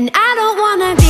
And I don't wanna be